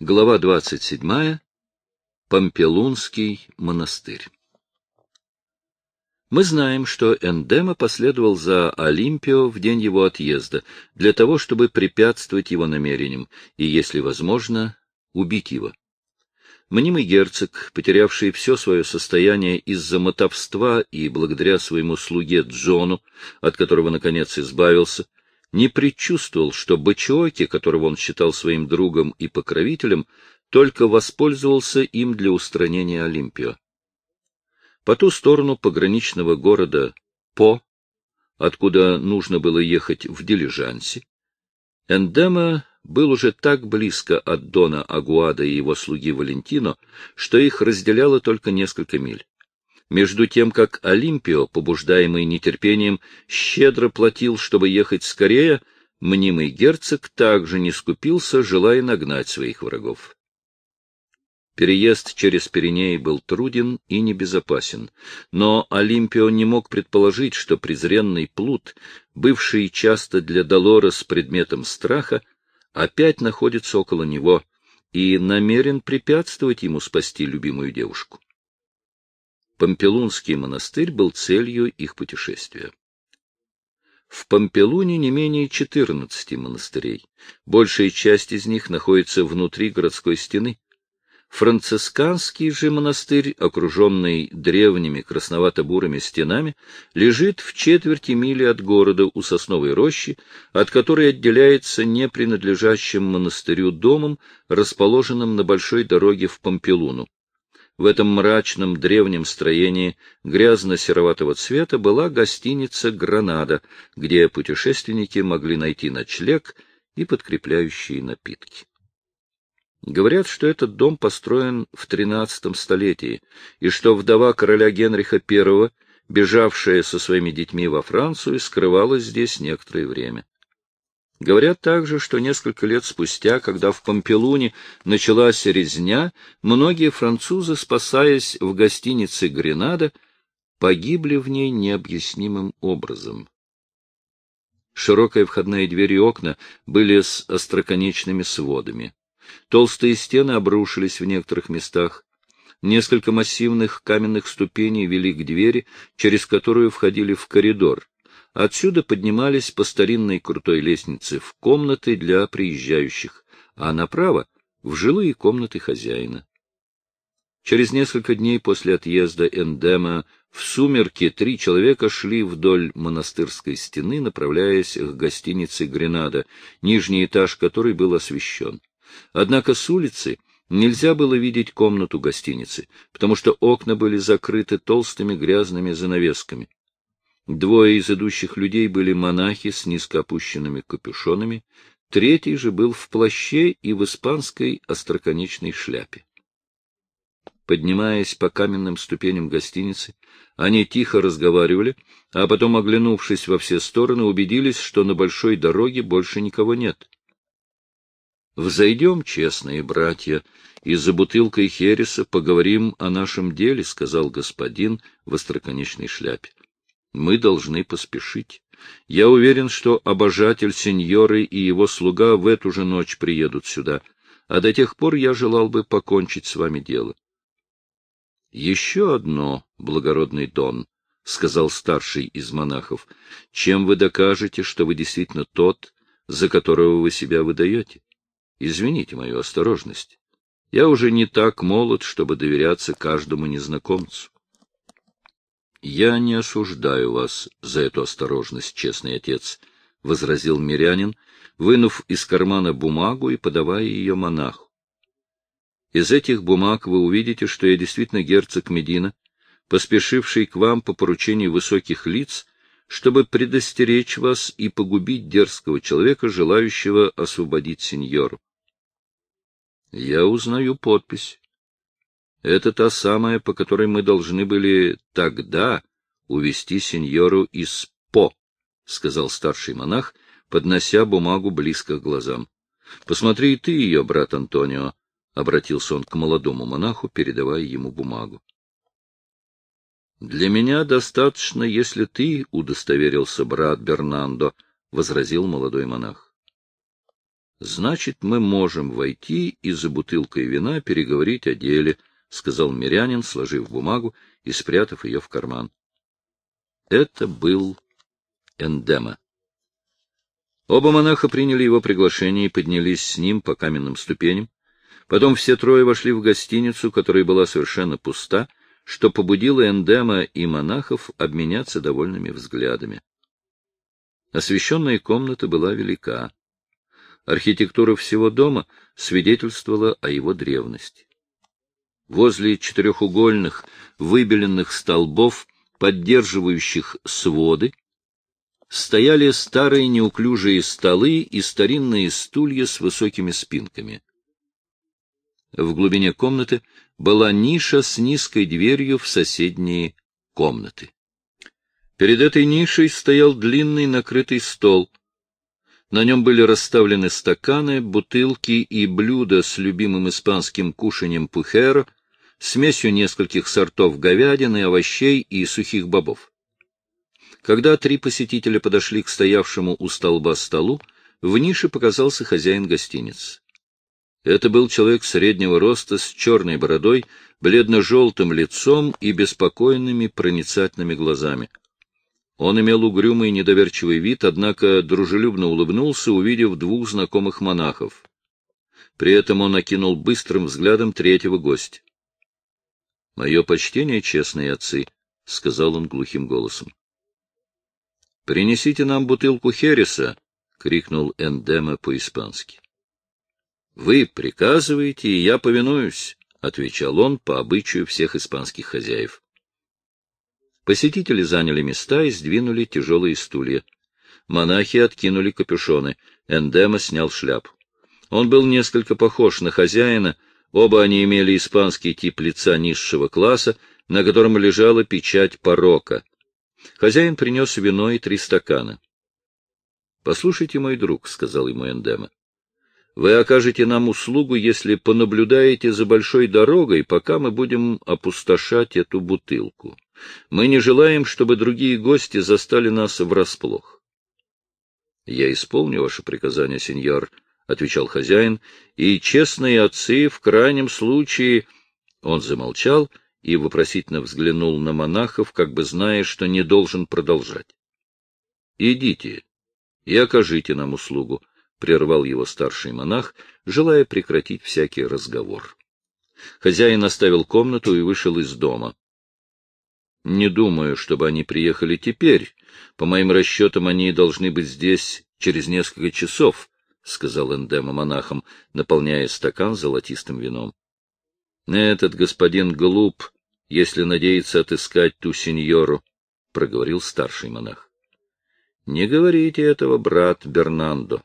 Глава 27. Помпелунский монастырь. Мы знаем, что Эндема последовал за Олимпио в день его отъезда для того, чтобы препятствовать его намерениям и, если возможно, убить его. Мнимый герцог, потерявший все свое состояние из-за мотовства и благодаря своему слуге Джону, от которого, наконец, избавился, не предчувствовал, что Бачиоки, которого он считал своим другом и покровителем, только воспользовался им для устранения Олимпио. По ту сторону пограничного города По, откуда нужно было ехать в дилижансе, Эндема был уже так близко от Дона Агуада и его слуги Валентино, что их разделяло только несколько миль между тем как Олимпио, побуждаемый нетерпением, щедро платил, чтобы ехать скорее, мнимый герцог также не скупился, желая нагнать своих врагов. Переезд через Пиренеи был труден и небезопасен, но Олимпио не мог предположить, что презренный плут, бывший часто для Долорес предметом страха, опять находится около него и намерен препятствовать ему спасти любимую девушку. Помпелунский монастырь был целью их путешествия. В Помпелуне не менее 14 монастырей. Большая часть из них находится внутри городской стены. Францисканский же монастырь, окруженный древними красновато-бурыми стенами, лежит в четверти мили от города у сосновой рощи, от которой отделяется не принадлежащим монастырю домом, расположенным на большой дороге в Помпелуну. В этом мрачном древнем строении грязно-сероватого цвета была гостиница «Гранада», где путешественники могли найти ночлег и подкрепляющие напитки. Говорят, что этот дом построен в XIII столетии, и что вдова короля Генриха I, бежавшая со своими детьми во Францию, скрывалась здесь некоторое время. Говорят также, что несколько лет спустя, когда в Помпелуне началась резня, многие французы, спасаясь в гостинице Гренада, погибли в ней необъяснимым образом. Широкая входная дверь и окна были с остроконечными сводами. Толстые стены обрушились в некоторых местах. Несколько массивных каменных ступеней вели к двери, через которую входили в коридор. Отсюда поднимались по старинной крутой лестнице в комнаты для приезжающих, а направо — в жилые комнаты хозяина. Через несколько дней после отъезда Эндема в сумерки три человека шли вдоль монастырской стены, направляясь к гостинице Гренада, нижний этаж которой был освещен. Однако с улицы нельзя было видеть комнату гостиницы, потому что окна были закрыты толстыми грязными занавесками. Двое из идущих людей были монахи с низко опущенными капюшонами, третий же был в плаще и в испанской остроконечной шляпе. Поднимаясь по каменным ступеням гостиницы, они тихо разговаривали, а потом, оглянувшись во все стороны, убедились, что на большой дороге больше никого нет. «Взойдем, честные братья, и за бутылкой хереса поговорим о нашем деле», — сказал господин в остроконечной шляпе. Мы должны поспешить. Я уверен, что обожатель сеньоры и его слуга в эту же ночь приедут сюда, а до тех пор я желал бы покончить с вами дело. — Еще одно, благородный Дон, — сказал старший из монахов, — чем вы докажете, что вы действительно тот, за которого вы себя выдаете? Извините мою осторожность. Я уже не так молод, чтобы доверяться каждому незнакомцу. — Я не осуждаю вас за эту осторожность, честный отец, — возразил мирянин, вынув из кармана бумагу и подавая ее монаху. — Из этих бумаг вы увидите, что я действительно герцог Медина, поспешивший к вам по поручению высоких лиц, чтобы предостеречь вас и погубить дерзкого человека, желающего освободить сеньору. Я узнаю подпись. Это та самая, по которой мы должны были тогда увести сеньору из По, — сказал старший монах, поднося бумагу близко к глазам. — Посмотри и ты ее, брат Антонио, — обратился он к молодому монаху, передавая ему бумагу. — Для меня достаточно, если ты удостоверился, брат Бернандо, — возразил молодой монах. Значит, мы можем войти и за бутылкой вина переговорить о деле, — сказал мирянин, сложив бумагу и спрятав ее в карман. Это был Эндема. Оба монаха приняли его приглашение и поднялись с ним по каменным ступеням. Потом все трое вошли в гостиницу, которая была совершенно пуста, что побудило Эндема и монахов обменяться довольными взглядами. Освещенная комната была велика. Архитектура всего дома свидетельствовала о его древности. Возле четырехугольных, выбеленных столбов, поддерживающих своды, стояли старые неуклюжие столы и старинные стулья с высокими спинками. В глубине комнаты была ниша с низкой дверью в соседние комнаты. Перед этой нишей стоял длинный накрытый стол, на нем были расставлены стаканы, бутылки и блюда с любимым испанским кушаньем пухеро, смесью нескольких сортов говядины, овощей и сухих бобов. Когда три посетителя подошли к стоявшему у столба столу, в нише показался хозяин гостиницы. Это был человек среднего роста с черной бородой, бледно-желтым лицом и беспокойными проницательными глазами. Он имел угрюмый недоверчивый вид, однако дружелюбно улыбнулся, увидев двух знакомых монахов. При этом он окинул быстрым взглядом третьего гостя. — Мое почтение, честные отцы, — сказал он глухим голосом. — Принесите нам бутылку хереса, — крикнул Эндема по-испански. — Вы приказываете, и я повинуюсь, — отвечал он по обычаю всех испанских хозяев. Посетители заняли места и сдвинули тяжелые стулья. Монахи откинули капюшоны. Эндема снял шляпу. Он был несколько похож на хозяина, оба они имели испанский тип лица низшего класса, на котором лежала печать порока. Хозяин принес вино и три стакана. — Послушайте, мой друг, — сказал ему Эндема, — вы окажете нам услугу, если понаблюдаете за большой дорогой, пока мы будем опустошать эту бутылку. Мы не желаем, чтобы другие гости застали нас врасплох. — Я исполню ваше приказание, сеньор, — отвечал хозяин, — и честные отцы в крайнем случае... Он замолчал и вопросительно взглянул на монахов, как бы зная, что не должен продолжать. — Идите и окажите нам услугу, — прервал его старший монах, желая прекратить всякий разговор. Хозяин оставил комнату и вышел из дома. Не думаю, чтобы они приехали теперь. По моим расчетам, они должны быть здесь через несколько часов, — сказал Эндема монахам, наполняя стакан золотистым вином. — Этот господин глуп, если надеется отыскать ту сеньору, — проговорил старший монах. — Не говорите этого, брат Бернандо.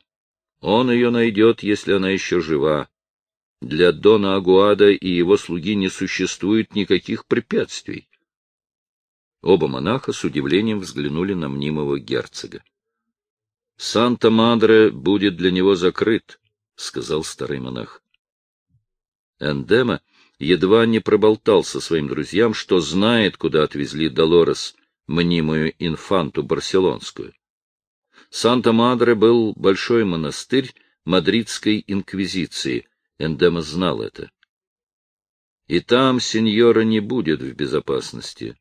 Он ее найдет, если она еще жива. Для Дона Агуада и его слуги не существует никаких препятствий. Оба монаха с удивлением взглянули на мнимого герцога. — Санта-Мадре будет для него закрыт, — сказал старый монах. Эндема едва не проболтался своим друзьям, что знает, куда отвезли Долорес, мнимую инфанту барселонскую. Санта-Мадре был большой монастырь мадридской инквизиции, Эндема знал это. И там сеньора не будет в безопасности.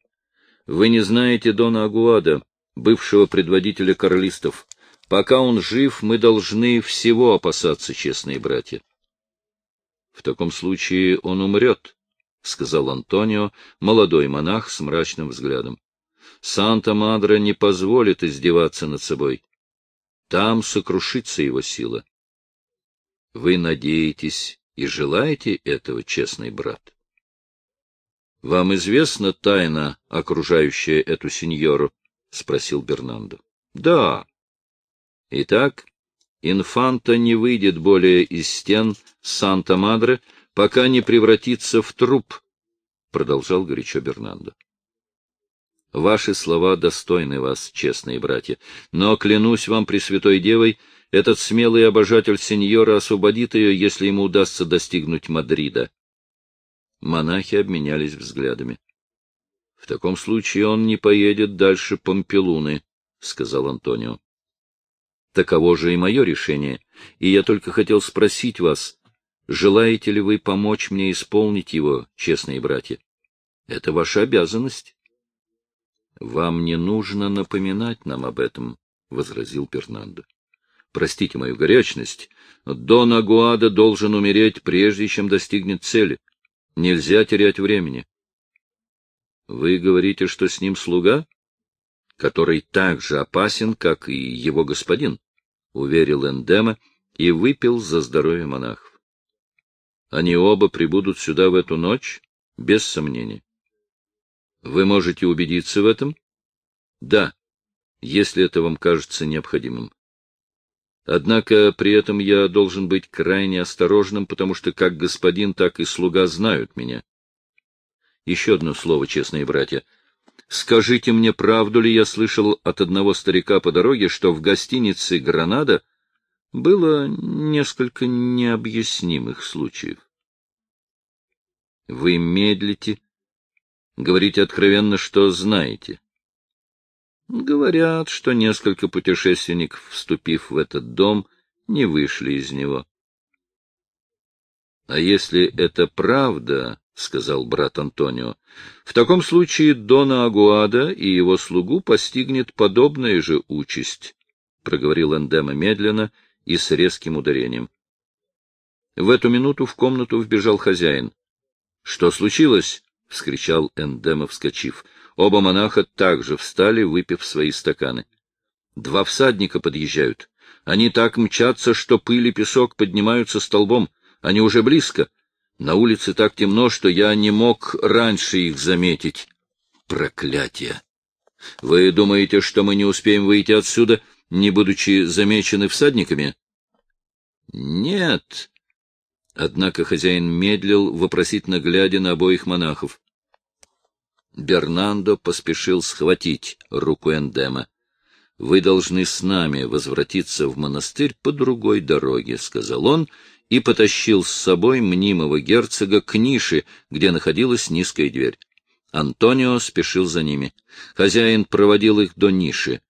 Вы не знаете Дона Агуада, бывшего предводителя королистов. Пока он жив, мы должны всего опасаться, честные братья. — В таком случае он умрет, — сказал Антонио, молодой монах с мрачным взглядом. — Санта-Мадра не позволит издеваться над собой. Там сокрушится его сила. Вы надеетесь и желаете этого, честный брат? — Вам известна тайна, окружающая эту сеньору? — спросил Бернандо. — Да. — Итак, инфанта не выйдет более из стен Санта-Мадре, пока не превратится в труп, — продолжал горячо Бернандо. — Ваши слова достойны вас, честные братья, но, клянусь вам, Пресвятой Девой, этот смелый обожатель сеньора освободит ее, если ему удастся достигнуть Мадрида. Монахи обменялись взглядами. — В таком случае он не поедет дальше Помпелуны, — сказал Антонио. Таково же и мое решение, и я только хотел спросить вас, желаете ли вы помочь мне исполнить его, честные братья? Это ваша обязанность. — Вам не нужно напоминать нам об этом, — возразил Пернандо. — Простите мою горячность, Дон Агуада должен умереть, прежде чем достигнет цели. Нельзя терять времени. — Вы говорите, что с ним слуга? — Который так же опасен, как и его господин, — уверил Эндема и выпил за здоровье монахов. Они оба прибудут сюда в эту ночь, без сомнения. Вы можете убедиться в этом? Да, если это вам кажется необходимым. Однако при этом я должен быть крайне осторожным, потому что как господин, так и слуга знают меня. Еще одно слово, честные братья. Скажите мне, правду ли я слышал от одного старика по дороге, что в гостинице «Гранада» было несколько необъяснимых случаев? Вы медлите, говорите откровенно, что знаете. Говорят, что несколько путешественников, вступив в этот дом, не вышли из него. — А если это правда, — сказал брат Антонио, — в таком случае Дона Агуада и его слугу постигнет подобная же участь, — проговорил Эндема медленно и с резким ударением. В эту минуту в комнату вбежал хозяин. — Что случилось? — вскричал Эндема, вскочив. Оба монаха также встали, выпив свои стаканы. Два всадника подъезжают. Они так мчатся, что пыль и песок поднимаются столбом. Они уже близко. На улице так темно, что я не мог раньше их заметить. Проклятие! Вы думаете, что мы не успеем выйти отсюда, не будучи замечены всадниками? Нет. Однако хозяин медлил, вопросительно глядя на обоих монахов. Бернандо поспешил схватить руку Эндема. — Вы должны с нами возвратиться в монастырь по другой дороге, — сказал он, и потащил с собой мнимого герцога к нише, где находилась низкая дверь. Антонио спешил за ними. Хозяин проводил их до ниши.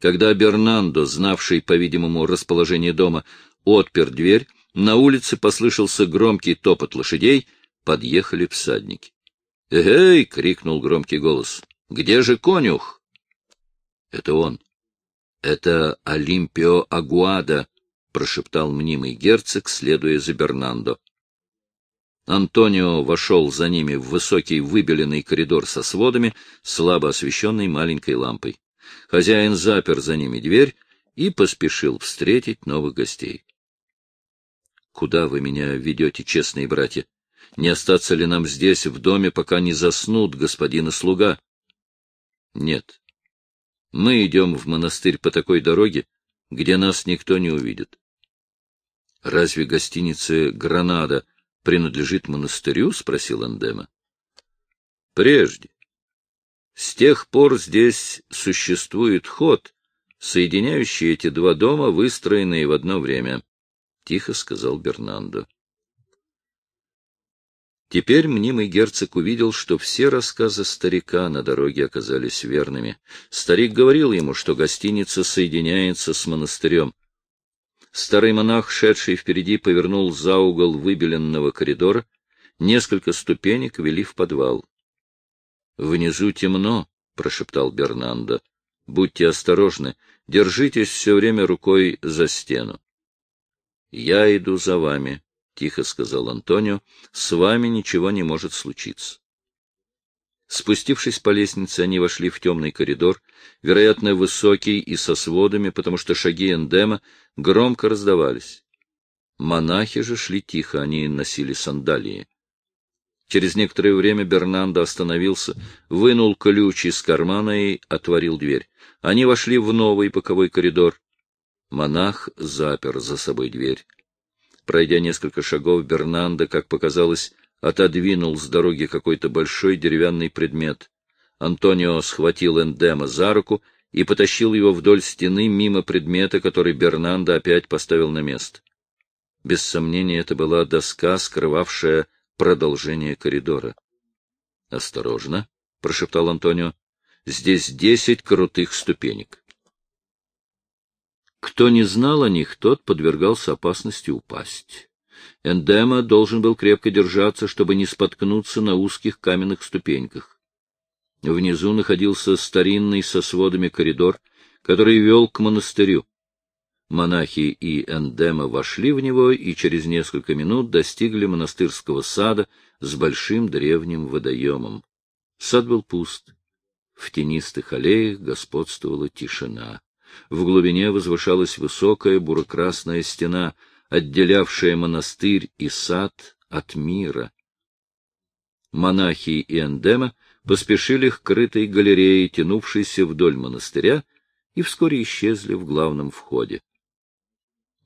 Когда Бернандо, знавший, по-видимому, расположение дома, отпер дверь, на улице послышался громкий топот лошадей, подъехали всадники. «Эй!» — крикнул громкий голос. «Где же конюх?» «Это он. Это Олимпио Агуада», — прошептал мнимый герцог, следуя за Бернандо. Антонио вошел за ними в высокий выбеленный коридор со сводами, слабо освещенный маленькой лампой. Хозяин запер за ними дверь и поспешил встретить новых гостей. — Куда вы меня ведете, честные братья? Не остаться ли нам здесь, в доме, пока не заснут господин и слуга? Нет. Мы идем в монастырь по такой дороге, где нас никто не увидит. Разве гостиница «Гранада» принадлежит монастырю? — спросил Эндема. Прежде. С тех пор здесь существует ход, соединяющий эти два дома, выстроенные в одно время, — тихо сказал Бернандо. Теперь мнимый герцог увидел, что все рассказы старика на дороге оказались верными. Старик говорил ему, что гостиница соединяется с монастырем. Старый монах, шедший впереди, повернул за угол выбеленного коридора. Несколько ступенек вели в подвал. — Внизу темно, — прошептал Бернандо. — Будьте осторожны, держитесь все время рукой за стену. — Я иду за вами, — тихо сказал Антонио, — с вами ничего не может случиться. Спустившись по лестнице, они вошли в темный коридор, вероятно, высокий и со сводами, потому что шаги эндема громко раздавались. Монахи же шли тихо, они носили сандалии. Через некоторое время Бернандо остановился, вынул ключ из кармана и отворил дверь. Они вошли в новый боковой коридор. Монах запер за собой дверь. Пройдя несколько шагов, Бернандо, как показалось, отодвинул с дороги какой-то большой деревянный предмет. Антонио схватил Эндема за руку и потащил его вдоль стены мимо предмета, который Бернандо опять поставил на место. Без сомнения, это была доска, скрывавшая продолжение коридора. — Осторожно, — прошептал Антонио. — Здесь десять крутых ступенек. Кто не знал о них, тот подвергался опасности упасть. Эндема должен был крепко держаться, чтобы не споткнуться на узких каменных ступеньках. Внизу находился старинный со сводами коридор, который вел к монастырю. Монахи и Эндема вошли в него и через несколько минут достигли монастырского сада с большим древним водоемом. Сад был пуст. В тенистых аллеях господствовала тишина. В глубине возвышалась высокая бурокрасная стена, отделявшая монастырь и сад от мира. Монахи и Эндема поспешили к крытой галерее, тянувшейся вдоль монастыря, и вскоре исчезли в главном входе.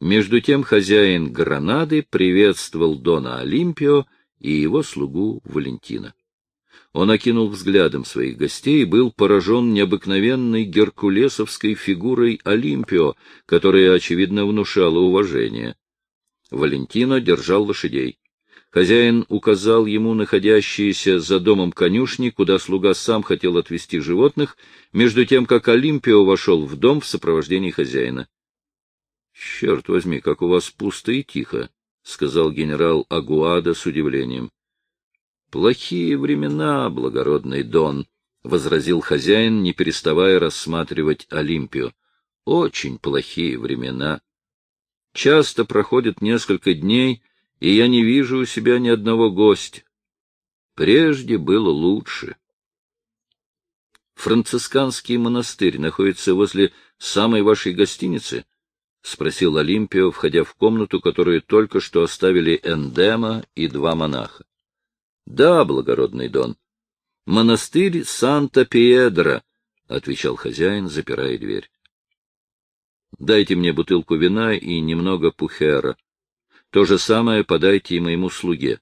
Между тем хозяин Гранады приветствовал Дона Олимпио и его слугу Валентина. Он окинул взглядом своих гостей и был поражен необыкновенной геркулесовской фигурой Олимпио, которая, очевидно, внушала уважение. Валентино держал лошадей. Хозяин указал ему находящиеся за домом конюшни, куда слуга сам хотел отвезти животных, между тем, как Олимпио вошел в дом в сопровождении хозяина. — Черт возьми, как у вас пусто и тихо, — сказал генерал Агуада с удивлением. — Плохие времена, благородный Дон, — возразил хозяин, не переставая рассматривать Олимпию. — Очень плохие времена. Часто проходит несколько дней, и я не вижу у себя ни одного гостя. Прежде было лучше. Францисканский монастырь находится возле самой вашей гостиницы? — спросил Олимпио, входя в комнату, которую только что оставили Эндема и два монаха. — Да, благородный Дон. — Монастырь Санта-Пьедро, — отвечал хозяин, запирая дверь. — Дайте мне бутылку вина и немного пухера. То же самое подайте и моему слуге.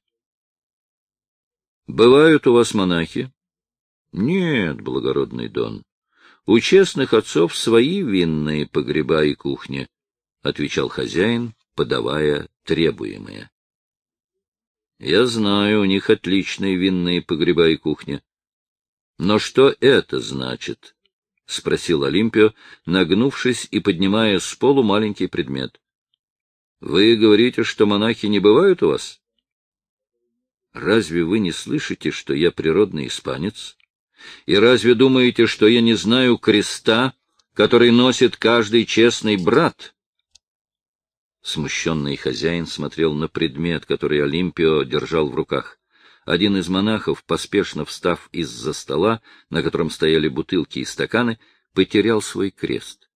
— Бывают у вас монахи? — Нет, благородный Дон. У честных отцов свои винные погреба и кухни. — отвечал хозяин, подавая требуемое. — Я знаю, у них отличные винные погреба и кухня. — Но что это значит? — спросил Олимпио, нагнувшись и поднимая с полу маленький предмет. — Вы говорите, что монахи не бывают у вас? — Разве вы не слышите, что я природный испанец? И разве думаете, что я не знаю креста, который носит каждый честный брат? — Смущенный хозяин смотрел на предмет, который Олимпио держал в руках. Один из монахов, поспешно встав из-за стола, на котором стояли бутылки и стаканы, потерял свой крест.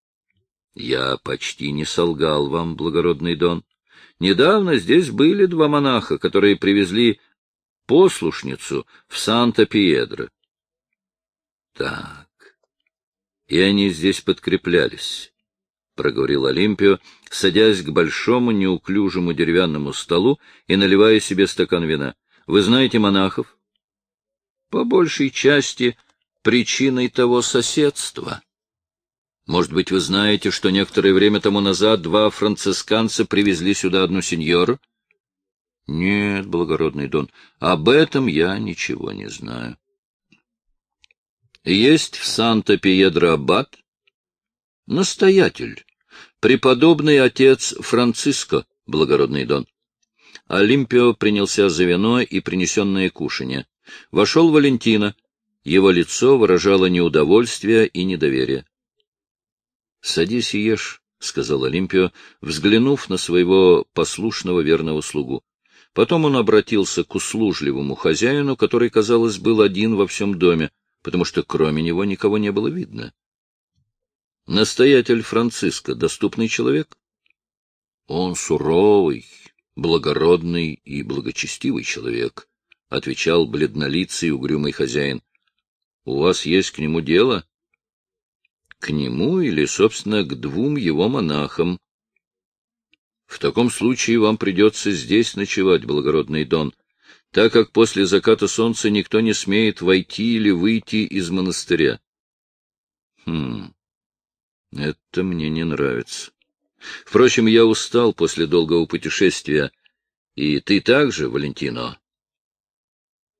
— Я почти не солгал вам, благородный Дон. Недавно здесь были два монаха, которые привезли послушницу в Санта-Пьедро. — Так, и они здесь подкреплялись проговорил Олимпио, садясь к большому неуклюжему деревянному столу и наливая себе стакан вина. — Вы знаете монахов? — По большей части причиной того соседства. Может быть, вы знаете, что некоторое время тому назад два францисканца привезли сюда одну сеньору? — Нет, благородный Дон, об этом я ничего не знаю. — Есть в Санта-Пьедро аббат? — Настоятель Преподобный отец Франциско, благородный Дон. Олимпио принялся за вино и принесенное кушанье. Вошел Валентина. Его лицо выражало неудовольствие и недоверие. — Садись и ешь, — сказал Олимпио, взглянув на своего послушного верного слугу. Потом он обратился к услужливому хозяину, который, казалось, был один во всем доме, потому что кроме него никого не было видно. Настоятель Франциско — доступный человек? Он суровый, благородный и благочестивый человек, — отвечал бледнолицый угрюмый хозяин. — У вас есть к нему дело? — К нему или, собственно, к двум его монахам. — В таком случае вам придется здесь ночевать, благородный Дон, так как после заката солнца никто не смеет войти или выйти из монастыря. — Хм... Это мне не нравится. Впрочем, я устал после долгого путешествия. И ты также, Валентино?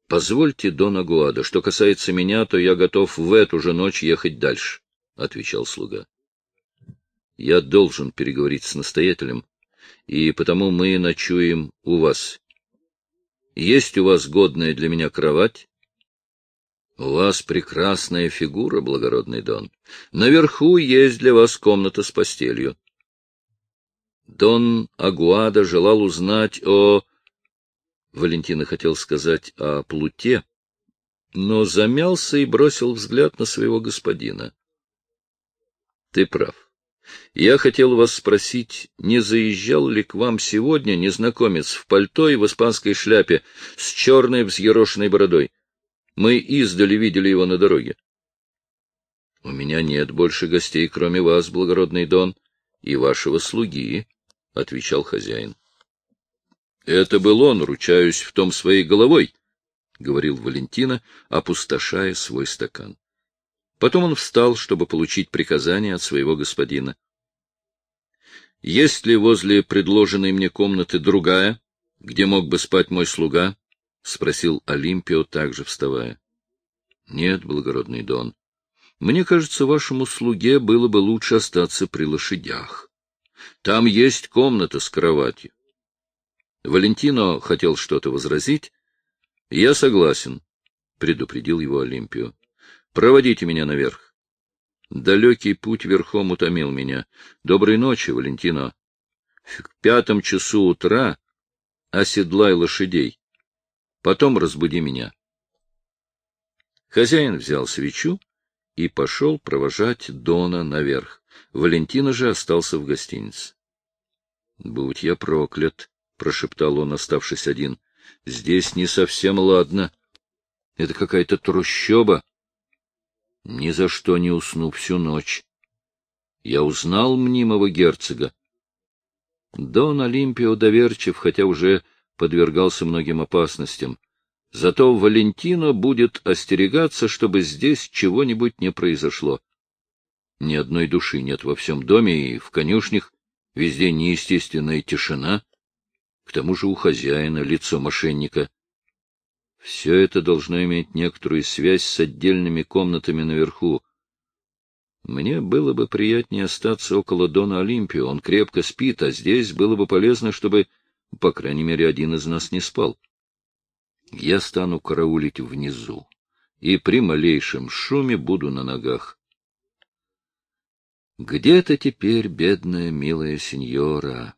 Позвольте, Дон Агуада, что касается меня, то я готов в эту же ночь ехать дальше, — отвечал слуга. Я должен переговорить с настоятелем, и потому мы ночуем у вас. Есть у вас годная для меня кровать? У вас прекрасная фигура, благородный Дон. Наверху есть для вас комната с постелью. Дон Агуада желал узнать о... Валентина хотел сказать о плуте, но замялся и бросил взгляд на своего господина. — Ты прав. Я хотел вас спросить, не заезжал ли к вам сегодня незнакомец в пальто и в испанской шляпе с черной взъерошенной бородой? Мы издали видели его на дороге. — У меня нет больше гостей, кроме вас, благородный Дон, и вашего слуги, — отвечал хозяин. — Это был он, ручаюсь в том своей головой, — говорил Валентина, опустошая свой стакан. Потом он встал, чтобы получить приказание от своего господина. — Есть ли возле предложенной мне комнаты другая, где мог бы спать мой слуга? — спросил Олимпио, также вставая. — Нет, благородный Дон. Мне кажется, вашему слуге было бы лучше остаться при лошадях. Там есть комната с кроватью. Валентино хотел что-то возразить. — Я согласен, — предупредил его Олимпио. — Проводите меня наверх. Далекий путь верхом утомил меня. Доброй ночи, Валентино. В пятом часу утра оседлай лошадей. Потом разбуди меня. Хозяин взял свечу и пошел провожать Дона наверх. Валентина же остался в гостинице. — Будь я проклят, — прошептал он, оставшись один. — Здесь не совсем ладно. Это какая-то трущоба. Ни за что не усну всю ночь. Я узнал мнимого герцога. Дон Олимпио доверчив, хотя уже подвергался многим опасностям. Зато Валентино будет остерегаться, чтобы здесь чего-нибудь не произошло. Ни одной души нет во всем доме и в конюшнях, везде неестественная тишина. К тому же у хозяина лицо мошенника. Все это должно иметь некоторую связь с отдельными комнатами наверху. Мне было бы приятнее остаться около Дона Олимпио, он крепко спит, а здесь было бы полезно, чтобы по крайней мере, один из нас не спал. Я стану караулить внизу, и при малейшем шуме буду на ногах. Где-то теперь, бедная, милая сеньора.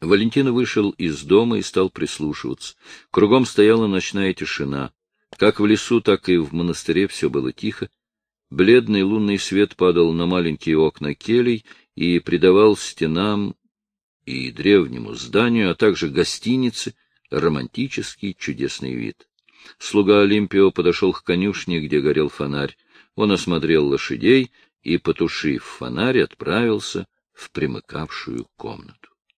Валентина вышел из дома и стал прислушиваться. Кругом стояла ночная тишина. Как в лесу, так и в монастыре все было тихо. Бледный лунный свет падал на маленькие окна келей и придавал стенам и древнему зданию, а также гостинице, романтический чудесный вид. Слуга Олимпио подошел к конюшне, где горел фонарь. Он осмотрел лошадей и, потушив фонарь, отправился в примыкавшую комнату.